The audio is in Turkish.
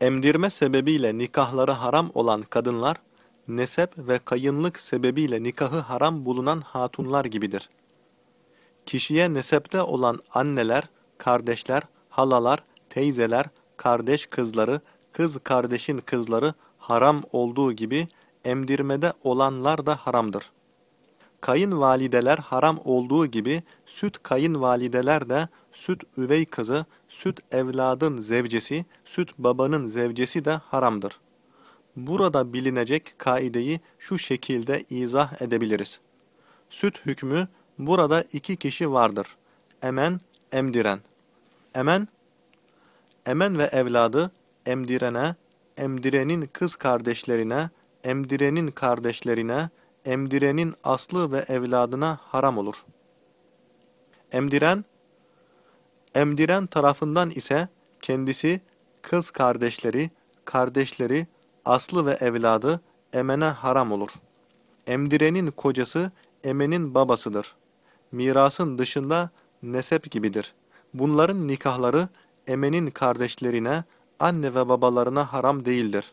Emdirme sebebiyle nikahları haram olan kadınlar, nesep ve kayınlık sebebiyle nikahı haram bulunan hatunlar gibidir. Kişiye nesepte olan anneler, kardeşler, halalar, teyzeler, kardeş kızları, kız kardeşin kızları haram olduğu gibi emdirmede olanlar da haramdır. Kayınvalideler haram olduğu gibi süt kayınvalideler de süt üvey kızı, süt evladın zevcesi, süt babanın zevcesi de haramdır. Burada bilinecek kaideyi şu şekilde izah edebiliriz. Süt hükmü burada iki kişi vardır. Emen, emdiren. Emen, emen ve evladı emdirene, emdirenin kız kardeşlerine, emdirenin kardeşlerine, emdirenin aslı ve evladına haram olur. Emdiren, emdiren tarafından ise kendisi, kız kardeşleri, kardeşleri, aslı ve evladı emene haram olur. Emdirenin kocası emenin babasıdır. Mirasın dışında nesep gibidir. Bunların nikahları emenin kardeşlerine, anne ve babalarına haram değildir.